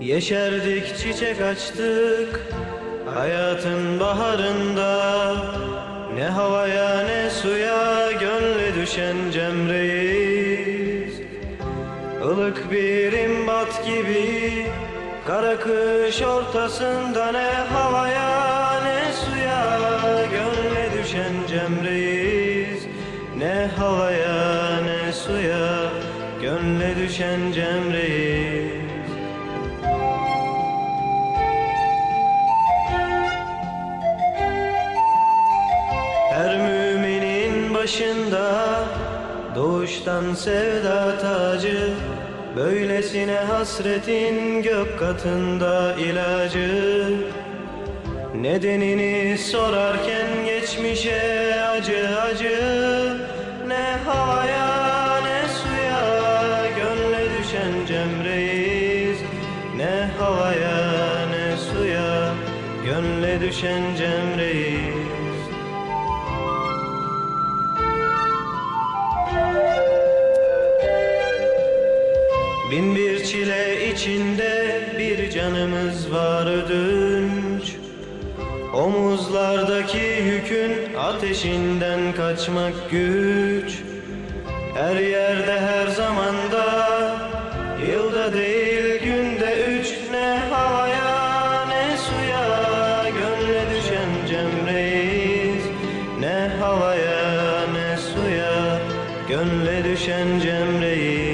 Yeşerdik çiçek açtık Hayatın baharında. Ne havaya ne suya Gönle düşen cemreyiz Ilık bir imbat gibi Kara kış ortasında Ne havaya ne suya Gönle düşen cemreyiz Ne havaya ne suya Gönle düşen cemreyiz başında doğuştan sevda tacı Böylesine hasretin gök katında ilacı. Nedenini sorarken geçmişe acı acı Ne havaya ne suya gönle düşen cemreyiz Ne havaya ne suya gönle düşen cemreyiz Bin bir çile içinde bir canımız var ödünç. Omuzlardaki yükün ateşinden kaçmak güç. Her yerde her zamanda Yılda değil günde üç Ne havaya ne suya Gönle düşen cemreyiz Ne havaya ne suya Gönle düşen cemreyiz